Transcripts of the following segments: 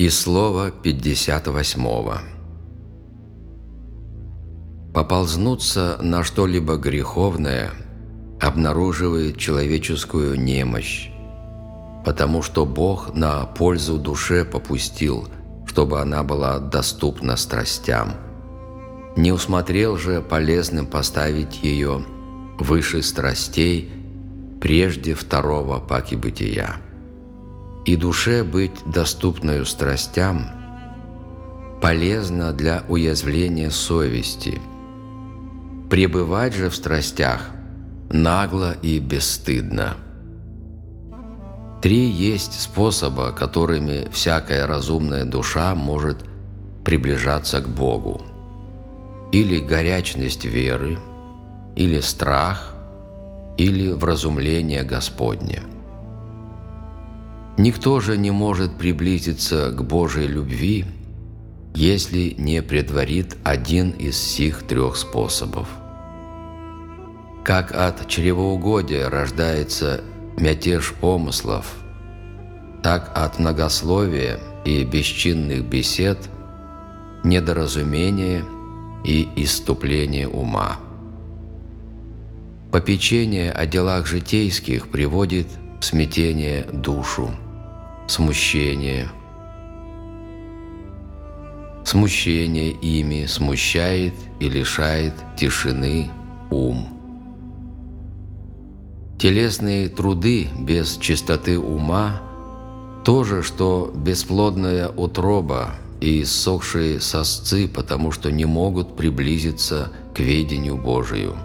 Из слова 58. Поползнуться на что-либо греховное обнаруживает человеческую немощь, потому что Бог на пользу душе попустил, чтобы она была доступна страстям. Не усмотрел же полезным поставить ее выше страстей прежде второго паки бытия и душе быть доступною страстям полезно для уязвления совести. Пребывать же в страстях нагло и бесстыдно. Три есть способа, которыми всякая разумная душа может приближаться к Богу. Или горячность веры, или страх, или вразумление Господне – Никто же не может приблизиться к Божьей любви, если не предварит один из сих трех способов. Как от чревоугодия рождается мятеж помыслов, так от многословия и бесчинных бесед недоразумение и иступление ума. Попечение о делах житейских приводит в смятение душу смущение. Смущение ими смущает и лишает тишины ум. Телесные труды без чистоты ума – то же, что бесплодная утроба и иссохшие сосцы, потому что не могут приблизиться к ведению Божию.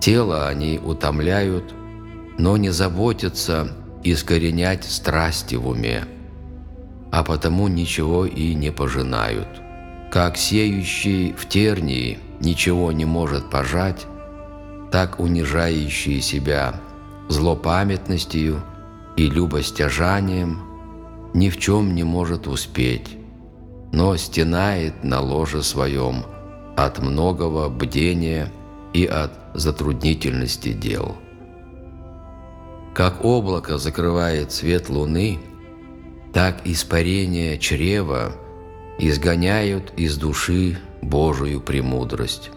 Тело они утомляют, но не заботятся искоренять страсти в уме, а потому ничего и не пожинают. Как сеющий в тернии ничего не может пожать, так унижающий себя злопамятностью и любостяжанием ни в чем не может успеть, но стенает на ложе своем от многого бдения и от затруднительности дел. Как облако закрывает свет луны, так испарение чрева изгоняют из души Божию премудрость.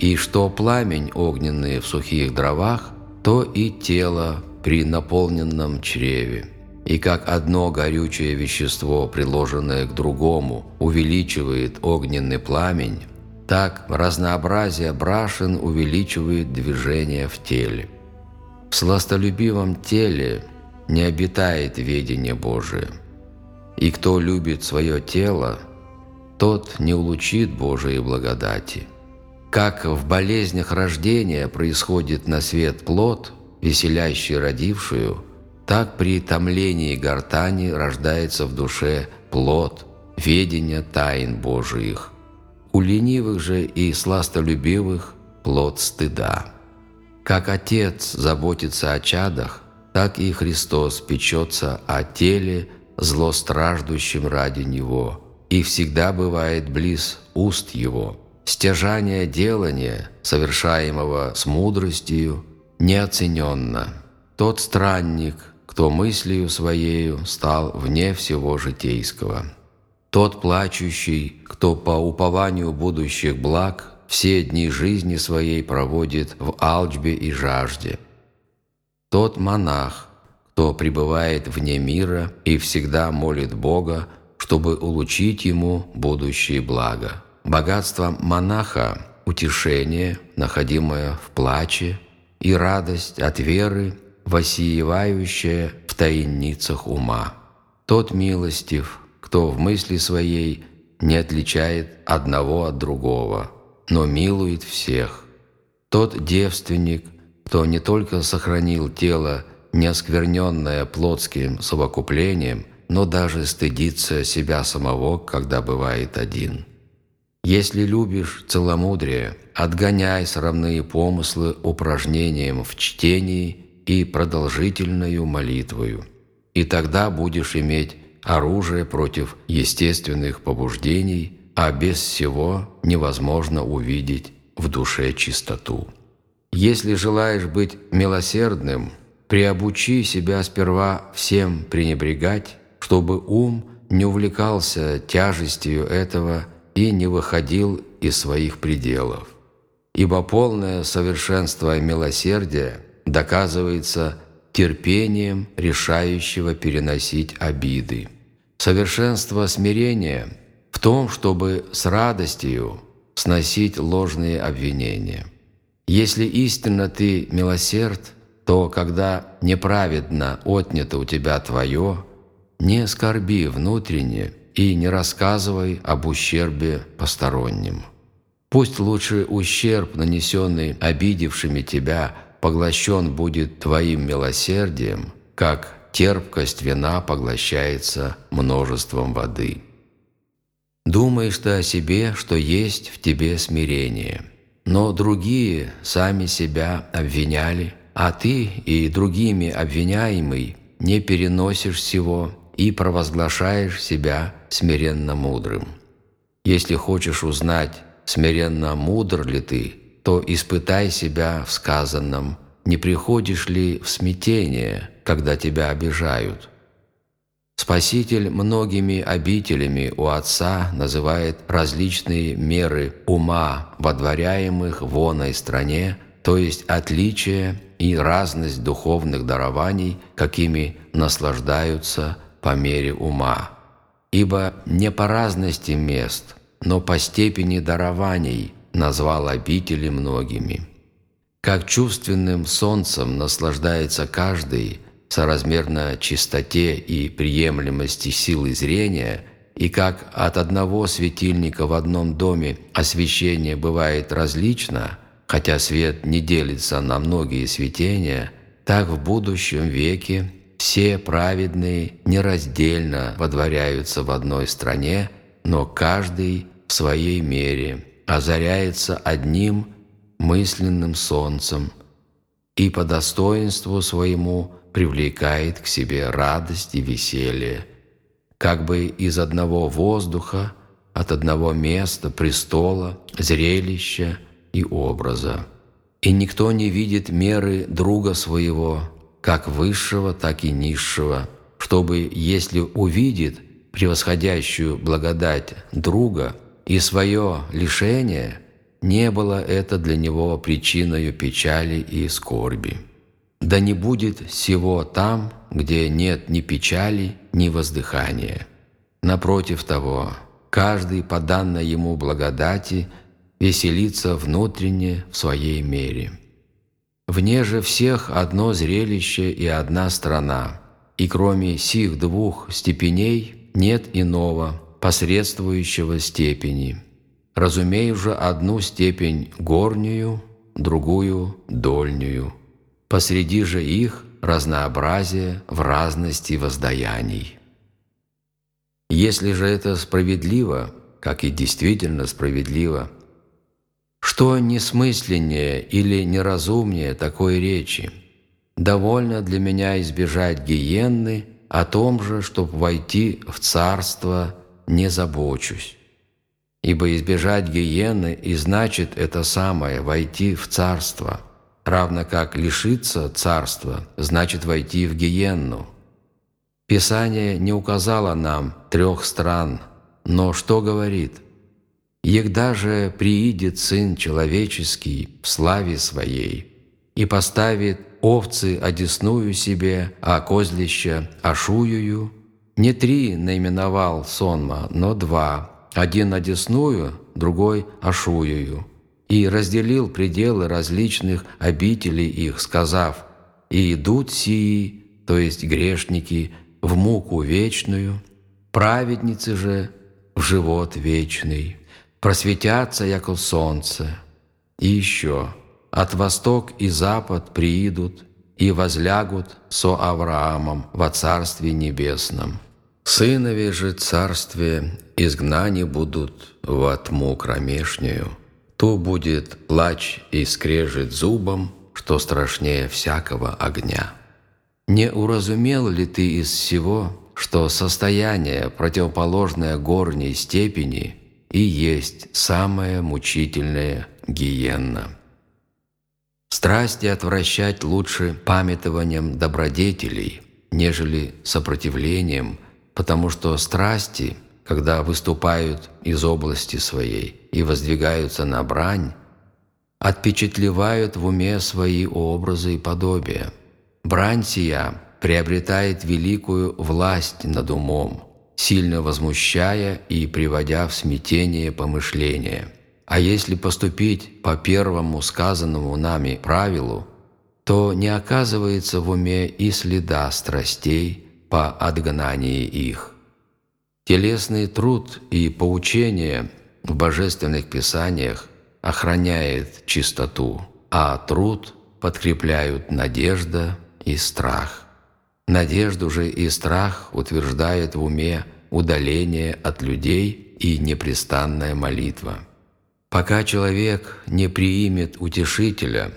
И что пламень огненный в сухих дровах, то и тело при наполненном чреве. И как одно горючее вещество, приложенное к другому, увеличивает огненный пламень, так разнообразие брашен увеличивает движение в теле. В сластолюбивом теле не обитает ведение Божие. И кто любит свое тело, тот не улучит Божией благодати. Как в болезнях рождения происходит на свет плод, веселящий родившую, так при томлении гортани рождается в душе плод, ведения тайн Божиих. У ленивых же и сластолюбивых плод стыда. Как Отец заботится о чадах, так и Христос печется о теле, злостраждущем ради Него, и всегда бывает близ уст Его. Стяжание делания, совершаемого с мудростью, неоцененно. Тот странник, кто мыслью своею стал вне всего житейского. Тот плачущий, кто по упованию будущих благ все дни жизни своей проводит в алчбе и жажде. Тот монах, кто пребывает вне мира и всегда молит Бога, чтобы улучить ему будущее благо. Богатство монаха – утешение, находимое в плаче, и радость от веры, воссиевающая в тайницах ума. Тот милостив, кто в мысли своей не отличает одного от другого – но милует всех. Тот девственник, кто не только сохранил тело, не оскверненное плотским совокуплением, но даже стыдится себя самого, когда бывает один. Если любишь целомудрие, отгоняй срамные помыслы упражнением в чтении и продолжительную молитвою, и тогда будешь иметь оружие против естественных побуждений – а без всего невозможно увидеть в душе чистоту. Если желаешь быть милосердным, приобучи себя сперва всем пренебрегать, чтобы ум не увлекался тяжестью этого и не выходил из своих пределов. Ибо полное совершенство милосердия доказывается терпением, решающего переносить обиды. Совершенство смирения в том, чтобы с радостью сносить ложные обвинения. Если истинно ты милосерд, то когда неправедно отнято у тебя твое, не скорби внутренне и не рассказывай об ущербе посторонним. Пусть лучше ущерб, нанесенный обидевшими тебя, поглощен будет твоим милосердием, как терпкость вина поглощается множеством воды. Думаешь ты о себе, что есть в тебе смирение, но другие сами себя обвиняли, а ты и другими обвиняемый не переносишь всего и провозглашаешь себя смиренно мудрым. Если хочешь узнать, смиренно мудр ли ты, то испытай себя в сказанном, не приходишь ли в смятение, когда тебя обижают. Спаситель многими обителями у Отца называет различные меры ума, водворяемых в оной стране, то есть отличие и разность духовных дарований, какими наслаждаются по мере ума. Ибо не по разности мест, но по степени дарований назвал обители многими. Как чувственным солнцем наслаждается каждый, соразмерно чистоте и приемлемости силы зрения, и как от одного светильника в одном доме освещение бывает различно, хотя свет не делится на многие светения, так в будущем веке все праведные нераздельно водворяются в одной стране, но каждый в своей мере озаряется одним мысленным солнцем. И по достоинству своему привлекает к себе радость и веселье, как бы из одного воздуха, от одного места, престола, зрелища и образа. И никто не видит меры друга своего, как высшего, так и низшего, чтобы, если увидит превосходящую благодать друга и свое лишение, не было это для него причиной печали и скорби. Да не будет всего там, где нет ни печали, ни воздыхания. Напротив того, каждый по данной ему благодати веселится внутренне в своей мере. Вне же всех одно зрелище и одна страна, и кроме сих двух степеней нет иного, посредствующего степени. Разумею же одну степень горнюю, другую дольнюю. Посреди же их разнообразие в разности воздаяний. Если же это справедливо, как и действительно справедливо, что несмысленнее или неразумнее такой речи? Довольно для меня избежать гиенны, о том же, чтобы войти в царство, не забочусь. Ибо избежать гиены и значит это самое войти в царство, равно как лишиться царства значит войти в гиенну. Писание не указало нам трех стран, но что говорит – Егда же приидет Сын Человеческий в славе Своей и поставит овцы одесную себе, а козлища ошуюю. Не три наименовал сонма, но два, один одесную, другой ошуюю. И разделил пределы различных обителей их, сказав, «И идут сии, то есть грешники, в муку вечную, праведницы же в живот вечный» просветятся, яко солнце. И еще, от восток и запад приидут и возлягут со Авраамом во Царстве Небесном. Сынове же Царстве изгнани будут во тьму кромешнюю. То будет плач и скрежет зубом, что страшнее всякого огня. Не уразумел ли ты из всего, что состояние, противоположное горней степени – и есть самая мучительная гиенна. Страсти отвращать лучше памятованием добродетелей, нежели сопротивлением потому что страсти, когда выступают из области своей и воздвигаются на брань, отпечатлевают в уме свои образы и подобия. Брань сия приобретает великую власть над умом, сильно возмущая и приводя в смятение помышления. А если поступить по первому сказанному нами правилу, то не оказывается в уме и следа страстей по отгнании их. Телесный труд и поучение в божественных писаниях охраняет чистоту, а труд подкрепляют надежда и страх. Надежду же и страх утверждает в уме удаление от людей и непрестанная молитва. Пока человек не приимет утешителя,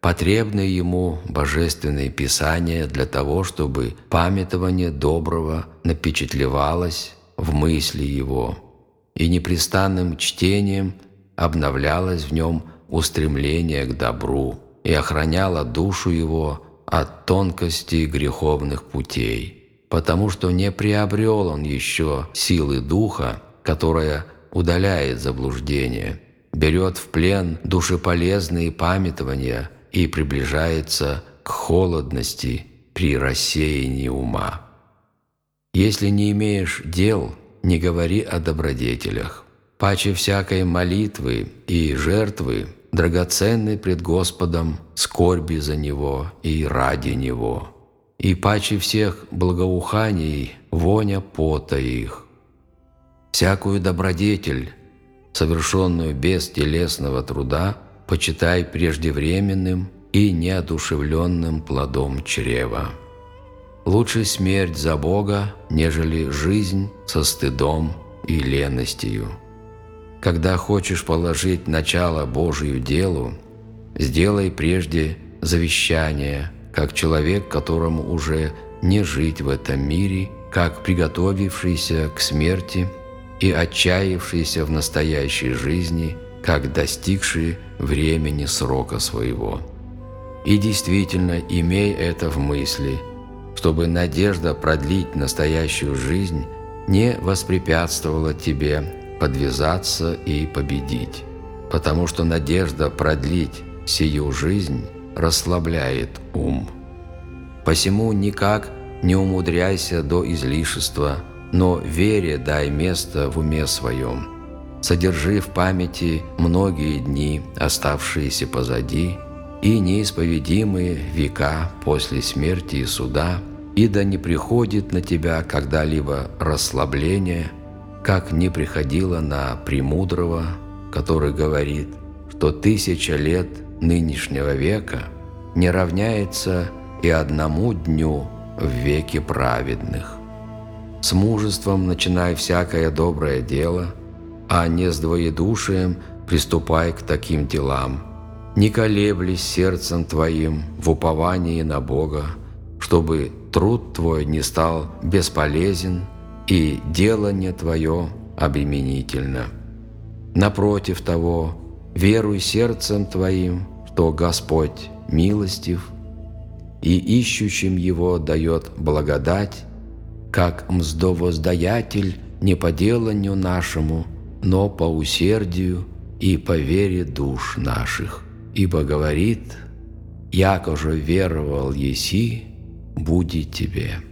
потребны ему божественные писания для того, чтобы памятование доброго напечатлевалось в мысли его, и непрестанным чтением обновлялось в нем устремление к добру и охраняло душу его от тонкости греховных путей, потому что не приобрел он еще силы духа, которая удаляет заблуждение, берет в плен душеполезные памятования и приближается к холодности при рассеянии ума. Если не имеешь дел, не говори о добродетелях. Паче всякой молитвы и жертвы драгоценны пред Господом скорби за Него и ради Него. И паче всех благоуханий воня пота их. Всякую добродетель, совершенную без телесного труда, почитай преждевременным и неодушевленным плодом чрева. Лучше смерть за Бога, нежели жизнь со стыдом и леностью. Когда хочешь положить начало Божию делу, сделай прежде завещание, как человек, которому уже не жить в этом мире, как приготовившийся к смерти и отчаявшийся в настоящей жизни, как достигший времени срока своего. И действительно, имей это в мысли – чтобы надежда продлить настоящую жизнь не воспрепятствовала тебе подвязаться и победить, потому что надежда продлить сию жизнь расслабляет ум. Посему никак не умудряйся до излишества, но вере дай место в уме своем. Содержи в памяти многие дни, оставшиеся позади, и неисповедимые века после смерти и суда, и да не приходит на тебя когда-либо расслабление, как не приходило на премудрого, который говорит, что тысяча лет нынешнего века не равняется и одному дню в веке праведных. С мужеством начинай всякое доброе дело, а не с двоедушием приступай к таким делам – не колеблись сердцем твоим в уповании на Бога, чтобы труд твой не стал бесполезен и делание твое обременительно. Напротив того, веруй сердцем твоим, что Господь милостив и ищущим Его дает благодать, как мздовоздаятель не по деланию нашему, но по усердию и по вере душ наших» ибо говорит, «Яко же веровал еси, будет тебе».